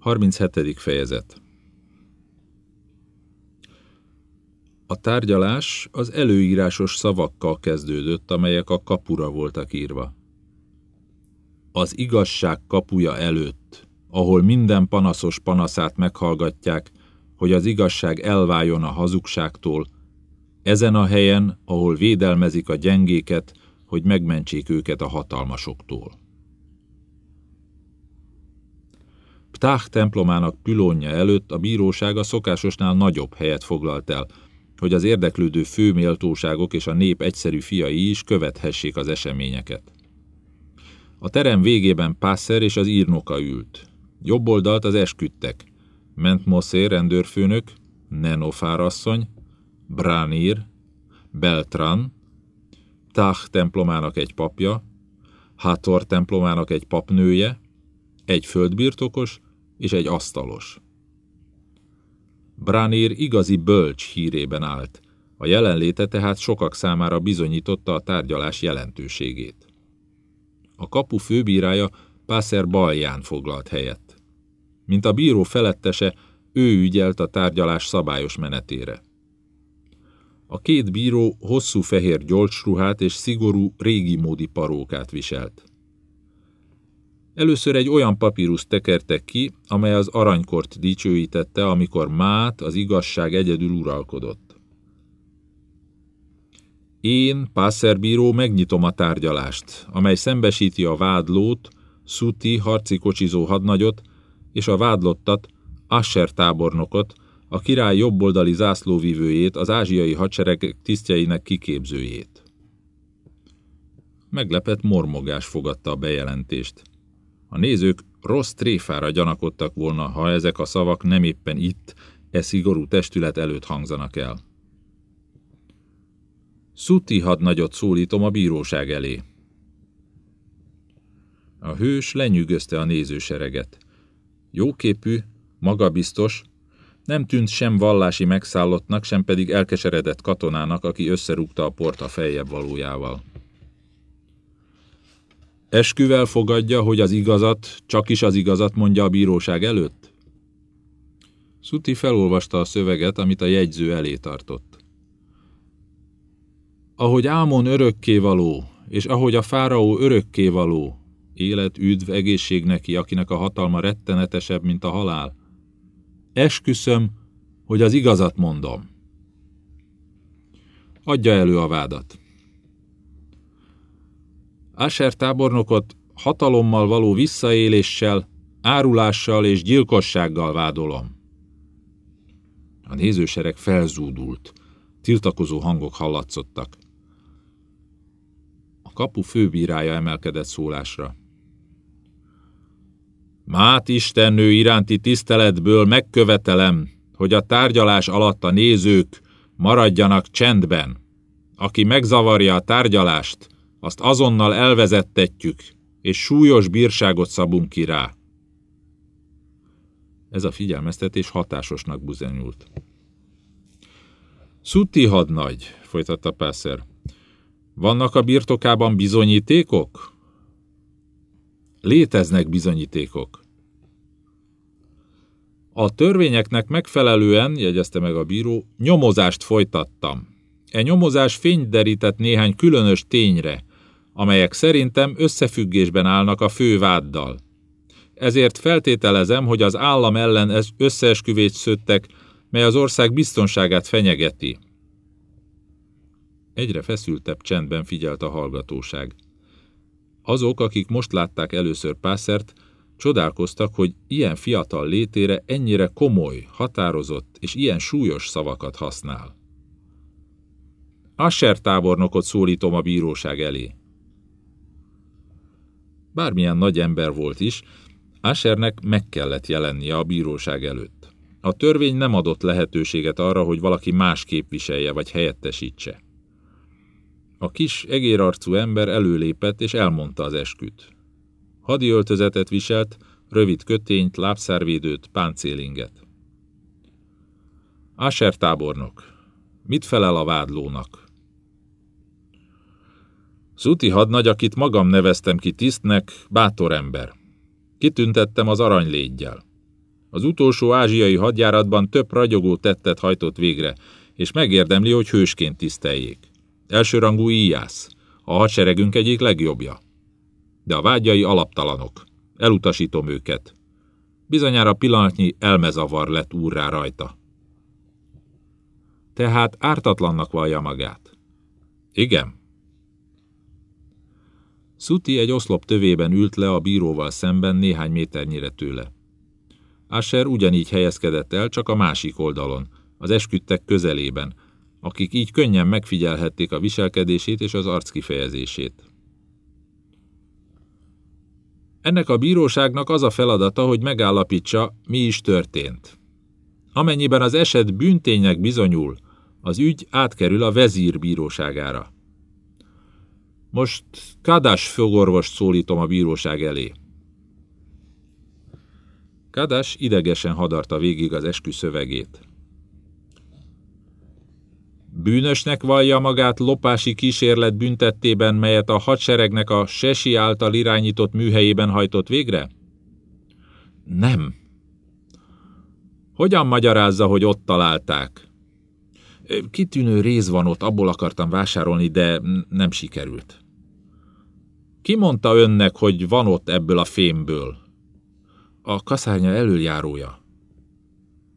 37. fejezet A tárgyalás az előírásos szavakkal kezdődött, amelyek a kapura voltak írva. Az igazság kapuja előtt, ahol minden panaszos panaszát meghallgatják, hogy az igazság elváljon a hazugságtól, ezen a helyen, ahol védelmezik a gyengéket, hogy megmentsék őket a hatalmasoktól. Ptah templomának pülónja előtt a bíróság a szokásosnál nagyobb helyet foglalt el, hogy az érdeklődő főméltóságok és a nép egyszerű fiai is követhessék az eseményeket. A terem végében Pászer és az írnoka ült. Jobb oldalt az esküdtek. Mentmoszé rendőrfőnök, Nenofár asszony, Branir, Beltran, Tach templomának egy papja, Hathor templomának egy papnője, egy földbirtokos és egy asztalos. Branir igazi bölcs hírében állt, a jelenléte tehát sokak számára bizonyította a tárgyalás jelentőségét. A kapu főbírája Pászer balján foglalt helyet. Mint a bíró felettese, ő ügyelt a tárgyalás szabályos menetére. A két bíró hosszú fehér gyolcsruhát és szigorú, régi módi parókát viselt. Először egy olyan papírus tekertek ki, amely az aranykort dicsőítette, amikor Mát, az igazság egyedül uralkodott. Én, pászerbíró, megnyitom a tárgyalást, amely szembesíti a vádlót, Szuti harci kocsizó hadnagyot és a vádlottat, Asher tábornokot, a király jobboldali zászlóvivőjét, az ázsiai hadsereg tisztjeinek kiképzőjét. Meglepett mormogás fogadta a bejelentést. A nézők rossz tréfára gyanakodtak volna, ha ezek a szavak nem éppen itt, e szigorú testület előtt hangzanak el. Szuti hadnagyot szólítom a bíróság elé. A hős lenyűgözte a nézősereget. Jóképű, magabiztos, nem tűnt sem vallási megszállottnak, sem pedig elkeseredett katonának, aki összerúgta a port a feljebb valójával. Esküvel fogadja, hogy az igazat, csak is az igazat mondja a bíróság előtt? Szuti felolvasta a szöveget, amit a jegyző elé tartott. Ahogy Ámon örökkévaló, és ahogy a fáraó örökkévaló, élet, üdv, egészség neki, akinek a hatalma rettenetesebb, mint a halál. Esküszöm, hogy az igazat mondom. Adja elő a vádat. Asher tábornokot hatalommal való visszaéléssel, árulással és gyilkossággal vádolom. A nézősereg felzúdult. Tiltakozó hangok hallatszottak. A kapu főbírája emelkedett szólásra. Mát istennő iránti tiszteletből megkövetelem, hogy a tárgyalás alatt a nézők maradjanak csendben. Aki megzavarja a tárgyalást, azt azonnal elvezettetjük, és súlyos bírságot szabunk ki rá. Ez a figyelmeztetés hatásosnak buzenyult. Szuti hadnagy, folytatta Pászer. Vannak a birtokában bizonyítékok? Léteznek bizonyítékok. A törvényeknek megfelelően, jegyezte meg a bíró, nyomozást folytattam. E nyomozás fényt derített néhány különös tényre, amelyek szerintem összefüggésben állnak a fő váddal. Ezért feltételezem, hogy az állam ellen összeesküvét szöttek, mely az ország biztonságát fenyegeti. Egyre feszültebb csendben figyelt a hallgatóság. Azok, akik most látták először Pászert, csodálkoztak, hogy ilyen fiatal létére ennyire komoly, határozott és ilyen súlyos szavakat használ. Asher tábornokot szólítom a bíróság elé. Bármilyen nagy ember volt is, Ashernek meg kellett jelennie a bíróság előtt. A törvény nem adott lehetőséget arra, hogy valaki más képviselje vagy helyettesítse. A kis, egérarcú ember előlépett és elmondta az esküt. Hadi öltözetet viselt, rövid kötényt, lábszárvédőt, páncélinget. Asher tábornok, mit felel a vádlónak? Szuti hadnagy, akit magam neveztem ki tisztnek, bátor ember. Kitüntettem az aranylégyel. Az utolsó ázsiai hadjáratban több ragyogó tettet hajtott végre, és megérdemli, hogy hősként tiszteljék. Elsőrangú íjász, a hadseregünk egyik legjobbja. De a vágyai alaptalanok. Elutasítom őket. Bizonyára pillanatnyi elmezavar lett úrrá rajta. Tehát ártatlannak vallja magát. Igen. Szuti egy oszlop tövében ült le a bíróval szemben néhány méternyire tőle. Asher ugyanígy helyezkedett el, csak a másik oldalon, az esküdtek közelében, akik így könnyen megfigyelhették a viselkedését és az arckifejezését. Ennek a bíróságnak az a feladata, hogy megállapítsa, mi is történt. Amennyiben az eset bűnténynek bizonyul, az ügy átkerül a vezír bíróságára. Most Kadas fogorvost szólítom a bíróság elé. Kadas idegesen hadarta végig az eskü szövegét. Bűnösnek vallja magát lopási kísérlet büntettében, melyet a hadseregnek a Sesi által irányított műhelyében hajtott végre? Nem. Hogyan magyarázza, hogy ott találták? Kitűnő rész van ott, abból akartam vásárolni, de nem sikerült. Ki mondta önnek, hogy van ott ebből a fémből? A kaszárnya elöljárója.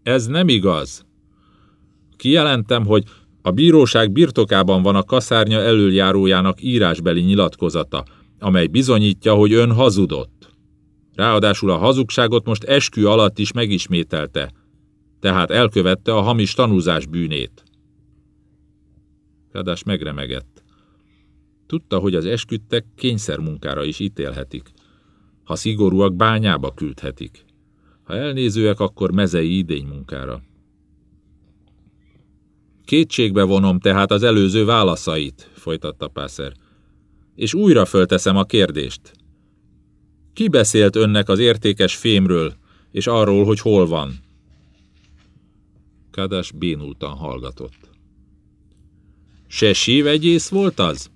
Ez nem igaz. Kijelentem, hogy a bíróság birtokában van a kaszárnya elöljárójának írásbeli nyilatkozata, amely bizonyítja, hogy ön hazudott. Ráadásul a hazugságot most eskü alatt is megismételte, tehát elkövette a hamis tanúzás bűnét. Kádás megremegett. Tudta, hogy az esküdtek kényszermunkára is ítélhetik. Ha szigorúak, bányába küldhetik. Ha elnézőek, akkor mezei idénymunkára. Kétségbe vonom tehát az előző válaszait, folytatta Pászer. És újra fölteszem a kérdést. Ki beszélt önnek az értékes fémről, és arról, hogy hol van? Kádás bénultan hallgatott. Se sívegyész volt az?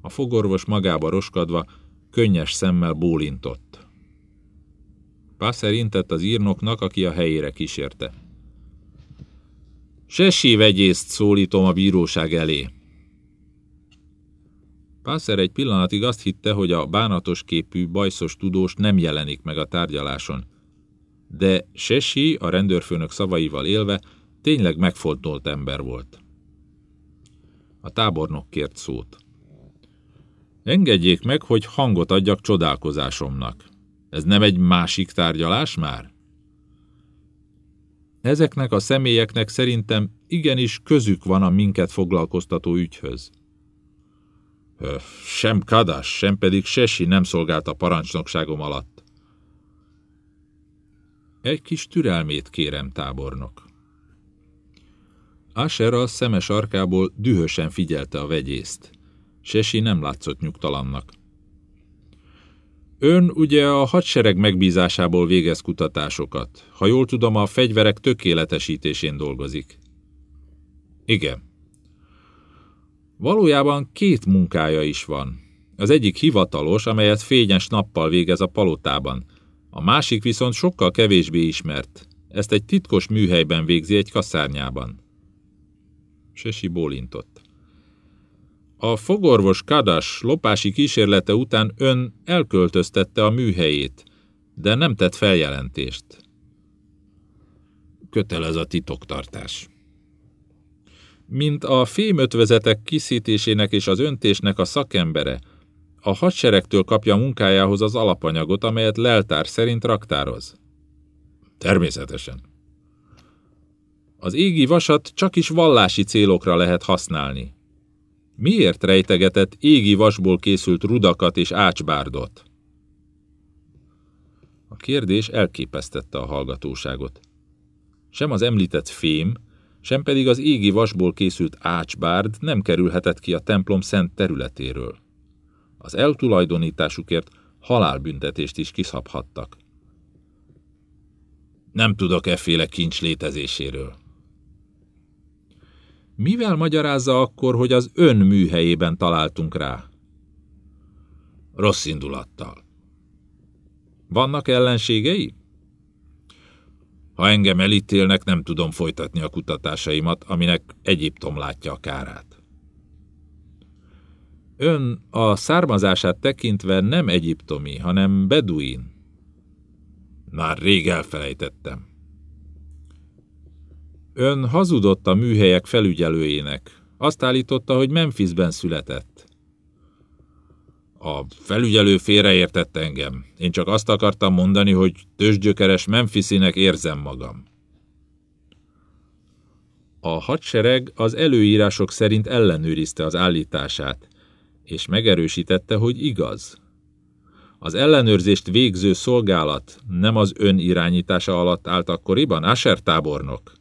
A fogorvos magába roskadva, könnyes szemmel bólintott. Pászer intett az írnoknak, aki a helyére kísérte. Sessé vegyészt szólítom a bíróság elé. Pászer egy pillanatig azt hitte, hogy a bánatos képű, bajszos tudós nem jelenik meg a tárgyaláson. De Sesi, a rendőrfőnök szavaival élve, tényleg megfontolt ember volt. A tábornok kért szót. Engedjék meg, hogy hangot adjak csodálkozásomnak. Ez nem egy másik tárgyalás már? Ezeknek a személyeknek szerintem igenis közük van a minket foglalkoztató ügyhöz. Sem Kadas, sem pedig Sesi nem szolgált a parancsnokságom alatt. Egy kis türelmét kérem, tábornok. Asher a szemes arkából dühösen figyelte a vegyészt. Sesi nem látszott nyugtalannak. Ön ugye a hadsereg megbízásából végez kutatásokat. Ha jól tudom, a fegyverek tökéletesítésén dolgozik. Igen. Valójában két munkája is van. Az egyik hivatalos, amelyet fényes nappal végez a palotában. A másik viszont sokkal kevésbé ismert. Ezt egy titkos műhelyben végzi egy kaszárnyában. Sesi bólintott. A fogorvos Kadas lopási kísérlete után ön elköltöztette a műhelyét, de nem tett feljelentést. Kötelez a titoktartás. Mint a fémötvezetek kiszítésének és az öntésnek a szakembere, a hadseregtől kapja munkájához az alapanyagot, amelyet leltár szerint raktároz. Természetesen. Az égi vasat csak is vallási célokra lehet használni. Miért rejtegetett égi vasból készült rudakat és ácsbárdot? A kérdés elképesztette a hallgatóságot. Sem az említett fém, sem pedig az égi vasból készült ácsbárd nem kerülhetett ki a templom szent területéről. Az eltulajdonításukért halálbüntetést is kiszabhattak. Nem tudok efféle kincs létezéséről. Mivel magyarázza akkor, hogy az ön műhelyében találtunk rá? Rossz indulattal. Vannak ellenségei? Ha engem elítélnek, nem tudom folytatni a kutatásaimat, aminek Egyiptom látja a kárát. Ön a származását tekintve nem egyiptomi, hanem beduin. Már rég elfelejtettem. Ön hazudott a műhelyek felügyelőjének. Azt állította, hogy Memphisben született. A felügyelő félreértett engem. Én csak azt akartam mondani, hogy tőzsgyökeres Memphisinek érzem magam. A hadsereg az előírások szerint ellenőrizte az állítását, és megerősítette, hogy igaz. Az ellenőrzést végző szolgálat nem az ön irányítása alatt állt akkoriban, Asher tábornok?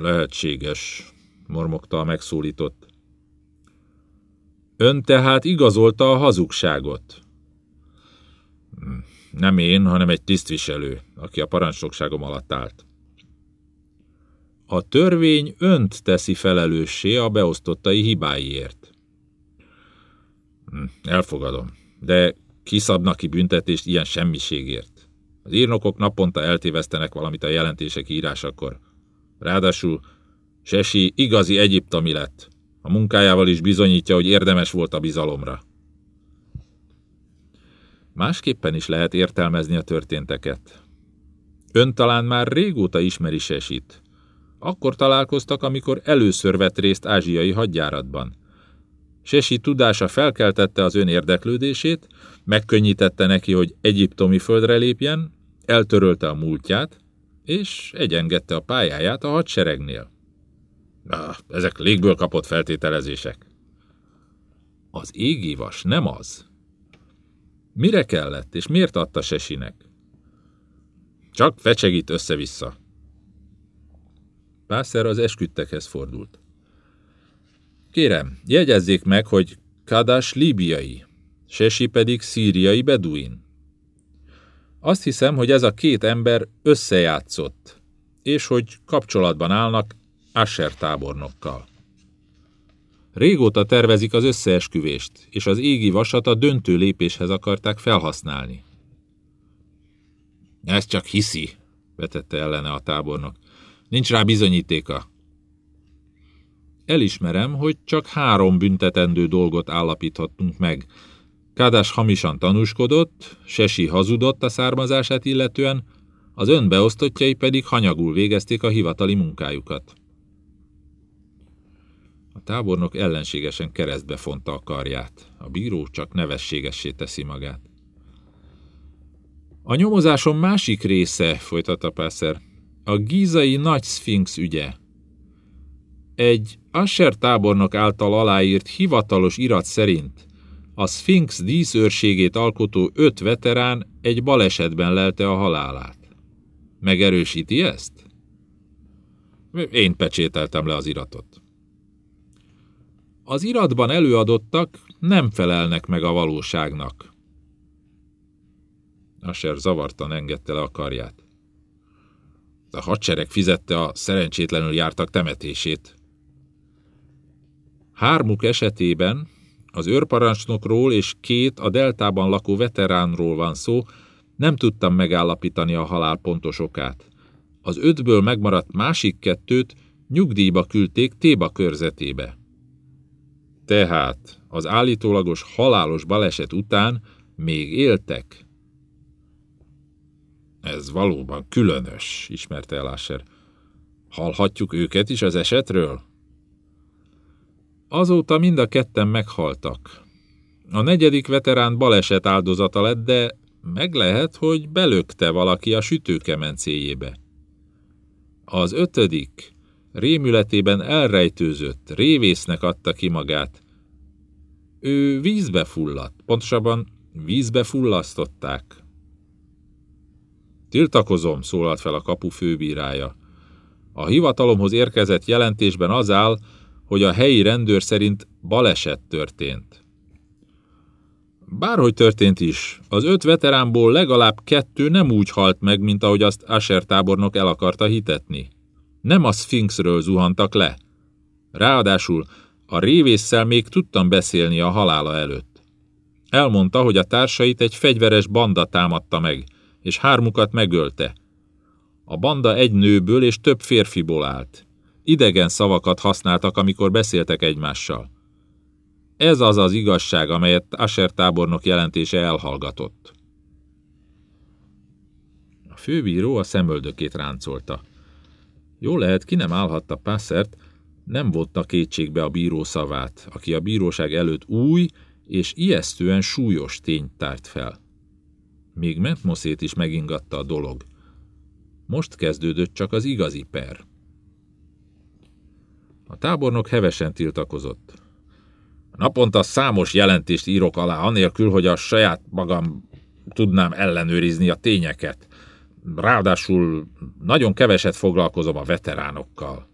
Lehetséges, mormogta a megszólított. Ön tehát igazolta a hazugságot. Nem én, hanem egy tisztviselő, aki a parancsnokságom alatt állt. A törvény önt teszi felelőssé a beosztottai hibáiért. Elfogadom, de kiszabnak ki büntetést ilyen semmiségért. Az írnokok naponta eltévesztenek valamit a jelentések írásakor. Ráadásul Sesi igazi egyiptomi lett. A munkájával is bizonyítja, hogy érdemes volt a bizalomra. Másképpen is lehet értelmezni a történteket. Ön talán már régóta ismeri Sesit. Akkor találkoztak, amikor először vett részt ázsiai hadjáratban. Sesi tudása felkeltette az ön érdeklődését, megkönnyítette neki, hogy egyiptomi földre lépjen, eltörölte a múltját, és egyengedte a pályáját a hadseregnél. Ah, ezek légből kapott feltételezések. Az égivas nem az. Mire kellett, és miért adta Sesinek? Csak fecsegít össze-vissza. Pászer az esküdtekhez fordult. Kérem, jegyezzék meg, hogy Kadas líbiai, Sesi pedig szíriai beduin. Azt hiszem, hogy ez a két ember összejátszott, és hogy kapcsolatban állnak Asher tábornokkal. Régóta tervezik az összeesküvést, és az égi vasat a döntő lépéshez akarták felhasználni. Ez csak hiszi, vetette ellene a tábornok. Nincs rá bizonyítéka. Elismerem, hogy csak három büntetendő dolgot állapíthattunk meg. Kádás hamisan tanúskodott, Sesi hazudott a származását illetően, az önbeosztottjai pedig hanyagul végezték a hivatali munkájukat. A tábornok ellenségesen keresztbe fonta a karját. A bíró csak nevességessé teszi magát. A nyomozásom másik része, folytatta Pászer, a gízai nagy szfinx ügye. Egy Asher tábornok által aláírt hivatalos irat szerint a szfinx díszőrségét alkotó öt veterán egy balesetben lelte a halálát. Megerősíti ezt? Én pecsételtem le az iratot. Az iratban előadottak nem felelnek meg a valóságnak. Asher zavartan engedte le a karját. A hadsereg fizette a szerencsétlenül jártak temetését. Hármuk esetében az őrparancsnokról és két a deltában lakó veteránról van szó, nem tudtam megállapítani a halál pontos okát. Az ötből megmaradt másik kettőt nyugdíjba küldték Téba körzetébe. Tehát az állítólagos halálos baleset után még éltek. Ez valóban különös, ismerte el. Hallhatjuk őket is az esetről? Azóta mind a ketten meghaltak. A negyedik veterán baleset áldozata lett, de meg lehet, hogy belökte valaki a sütőkemencéjébe. Az ötödik rémületében elrejtőzött, révésznek adta ki magát. Ő vízbe fulladt, pontosabban vízbe fullasztották. Tiltakozom, szólalt fel a kapu főbírája. A hivatalomhoz érkezett jelentésben az áll, hogy a helyi rendőr szerint baleset történt. Bárhogy történt is, az öt veteránból legalább kettő nem úgy halt meg, mint ahogy azt Asher tábornok el akarta hitetni. Nem a Sphinxről zuhantak le. Ráadásul a révésszel még tudtam beszélni a halála előtt. Elmondta, hogy a társait egy fegyveres banda támadta meg, és hármukat megölte. A banda egy nőből és több férfiból állt. Idegen szavakat használtak, amikor beszéltek egymással. Ez az az igazság, amelyet Asher tábornok jelentése elhallgatott. A főbíró a szemöldökét ráncolta. Jó lehet, ki nem állhatta Passert, nem votta kétségbe a bíró szavát, aki a bíróság előtt új és ijesztően súlyos tényt tárt fel. Még Mentmoszét is megingatta a dolog. Most kezdődött csak az igazi per. A tábornok hevesen tiltakozott. Naponta számos jelentést írok alá, anélkül, hogy a saját magam tudnám ellenőrizni a tényeket. Ráadásul nagyon keveset foglalkozom a veteránokkal.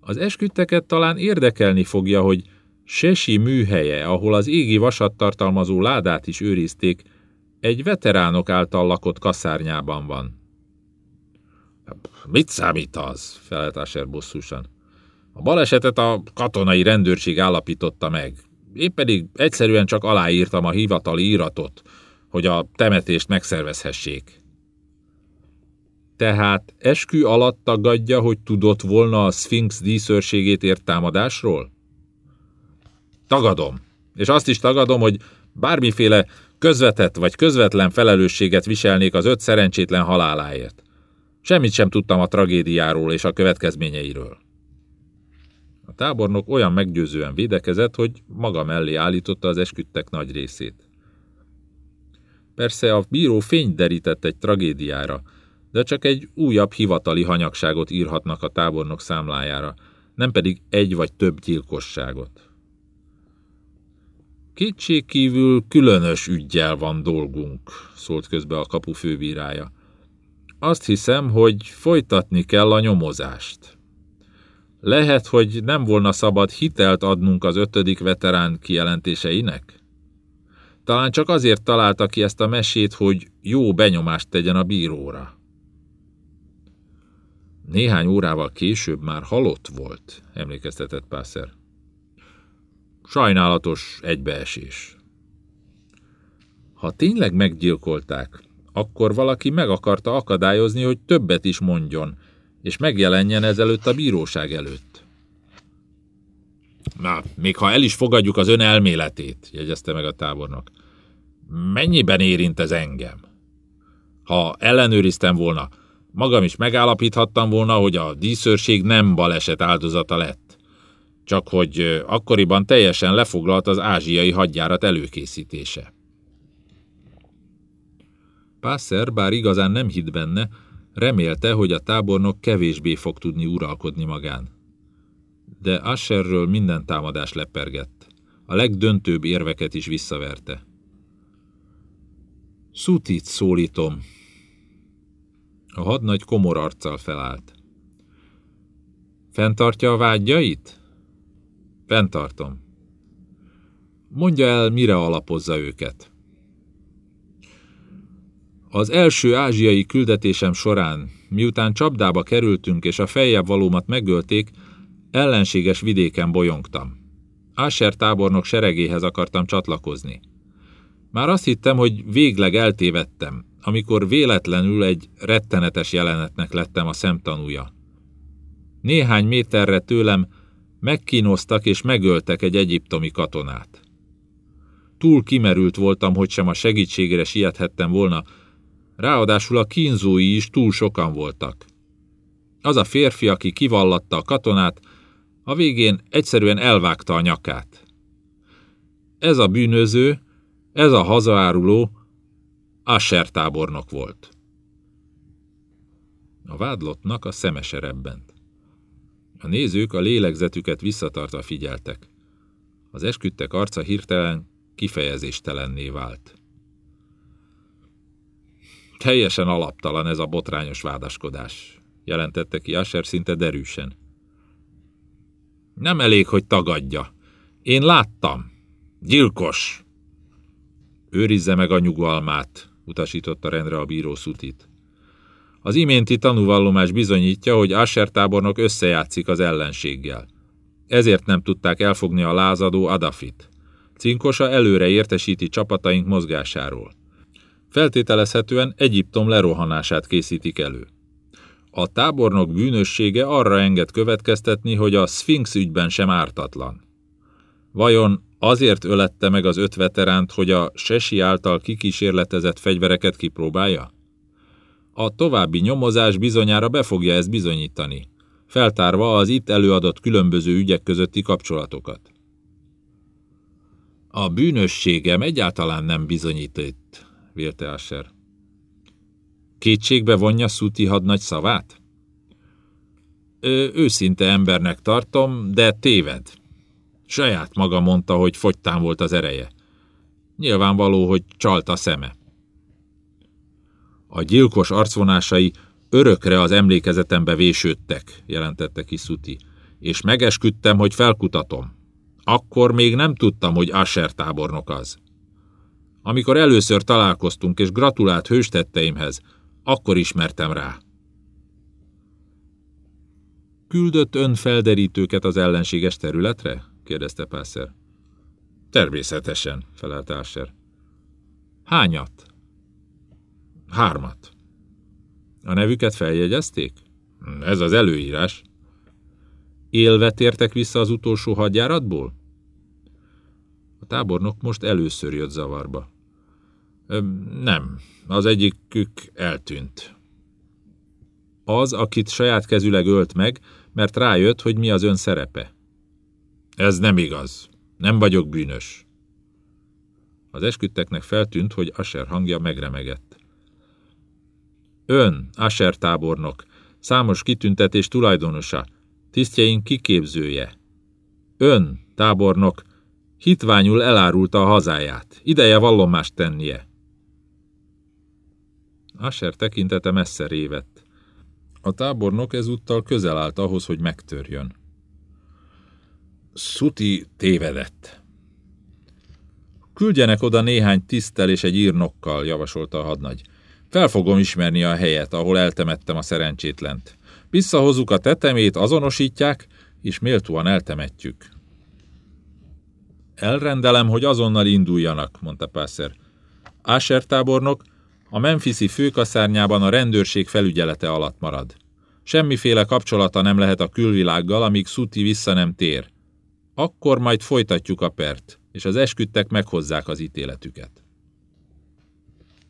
Az esküdteket talán érdekelni fogja, hogy Sesi műhelye, ahol az égi vasat tartalmazó ládát is őrizték, egy veteránok által lakott kaszárnyában van. Mit számít az? felelt Asher bosszusan. A balesetet a katonai rendőrség állapította meg. Én pedig egyszerűen csak aláírtam a hivatali íratot, hogy a temetést megszervezhessék. Tehát eskü alatt tagadja, hogy tudott volna a Sphinx díszőrségét ért támadásról? Tagadom. És azt is tagadom, hogy bármiféle közvetett vagy közvetlen felelősséget viselnék az öt szerencsétlen haláláért. Semmit sem tudtam a tragédiáról és a következményeiről. A tábornok olyan meggyőzően védekezett, hogy maga mellé állította az esküdtek nagy részét. Persze a bíró fényt derített egy tragédiára, de csak egy újabb hivatali hanyagságot írhatnak a tábornok számlájára, nem pedig egy vagy több gyilkosságot. Kétségkívül különös ügyjel van dolgunk, szólt közbe a kapu főbírája. Azt hiszem, hogy folytatni kell a nyomozást. Lehet, hogy nem volna szabad hitelt adnunk az ötödik veterán kijelentéseinek? Talán csak azért találta ki ezt a mesét, hogy jó benyomást tegyen a bíróra. Néhány órával később már halott volt, emlékeztetett Pászer. Sajnálatos egybeesés. Ha tényleg meggyilkolták, akkor valaki meg akarta akadályozni, hogy többet is mondjon, és megjelenjen ezelőtt a bíróság előtt. Na, még ha el is fogadjuk az ön elméletét, jegyezte meg a tábornok. Mennyiben érint ez engem? Ha ellenőriztem volna, magam is megállapíthattam volna, hogy a díszőrség nem baleset áldozata lett. Csak hogy akkoriban teljesen lefoglalt az ázsiai hadjárat előkészítése. Pászer, bár igazán nem hitt benne, remélte, hogy a tábornok kevésbé fog tudni uralkodni magán. De Asherről minden támadás lepergett. A legdöntőbb érveket is visszaverte. Szutit szólítom. A hadnagy komor arccal felállt. Fentartja a vágyait? Fentartom. Mondja el, mire alapozza őket. Az első ázsiai küldetésem során, miután csapdába kerültünk és a feljebb valómat megölték, ellenséges vidéken bolyongtam. Asher tábornok seregéhez akartam csatlakozni. Már azt hittem, hogy végleg eltévedtem, amikor véletlenül egy rettenetes jelenetnek lettem a szemtanúja. Néhány méterre tőlem megkínoztak és megöltek egy egyiptomi katonát. Túl kimerült voltam, hogy sem a segítségére siethettem volna, ráadásul a kínzói is túl sokan voltak. Az a férfi, aki kivallatta a katonát, a végén egyszerűen elvágta a nyakát. Ez a bűnöző, ez a hazaáruló Asher tábornok volt. A vádlottnak a szemese rebbent. A nézők a lélegzetüket visszatartva figyeltek. Az esküdtek arca hirtelen kifejezéstelenné vált. Teljesen alaptalan ez a botrányos vádaskodás, jelentette ki Asher szinte derűsen. Nem elég, hogy tagadja. Én láttam. Gyilkos. Őrizze meg a nyugalmát, utasította rendre a bíró szutit. Az iménti tanúvallomás bizonyítja, hogy Asher tábornok összejátszik az ellenséggel. Ezért nem tudták elfogni a lázadó Adafit. Cinkosa előre értesíti csapataink mozgásáról. Feltételezhetően Egyiptom lerohanását készítik elő. A tábornok bűnössége arra enged következtetni, hogy a Sphinx ügyben sem ártatlan. Vajon azért ölette meg az öt veteránt, hogy a Sesi által kikísérletezett fegyvereket kipróbálja? A további nyomozás bizonyára be fogja ezt bizonyítani, feltárva az itt előadott különböző ügyek közötti kapcsolatokat. A bűnösségem egyáltalán nem bizonyított, vélte Asher. Kétségbe vonja Szuti hadnagy szavát? Ő, őszinte embernek tartom, de téved. Saját maga mondta, hogy fogytán volt az ereje. Nyilvánvaló, hogy csalt a szeme. A gyilkos arcvonásai örökre az emlékezetembe vésődtek, jelentette ki Szuti, és megesküdtem, hogy felkutatom. Akkor még nem tudtam, hogy Asher tábornok az. Amikor először találkoztunk és gratulált hőstetteimhez, akkor ismertem rá. Küldött ön felderítőket az ellenséges területre? kérdezte Pászer. Természetesen, felelt Asher. Hányat? Hármat. A nevüket feljegyezték? Ez az előírás. Élve tértek vissza az utolsó hadjáratból? A tábornok most először jött zavarba. Nem, az egyikük eltűnt. Az, akit saját kezüleg ölt meg, mert rájött, hogy mi az ön szerepe. Ez nem igaz. Nem vagyok bűnös. Az esküdteknek feltűnt, hogy Asher hangja megremegett. Ön, Asher tábornok, számos kitüntetés tulajdonosa, tisztjeink kiképzője. Ön, tábornok, hitványul elárulta a hazáját. Ideje vallomást tennie. Asher tekintete messze révett. A tábornok ezúttal közel állt ahhoz, hogy megtörjön. Szuti tévedett. Küldjenek oda néhány tisztel és egy írnokkal, javasolta a hadnagy. Fel fogom ismerni a helyet, ahol eltemettem a szerencsétlent. Visszahozzuk a tetemét, azonosítják, és méltóan eltemetjük. Elrendelem, hogy azonnal induljanak, mondta Pászer. Asher tábornok, a Memphisi főkaszárnyában a rendőrség felügyelete alatt marad. Semmiféle kapcsolata nem lehet a külvilággal, amíg Szuti vissza nem tér. Akkor majd folytatjuk a pert, és az esküdtek meghozzák az ítéletüket.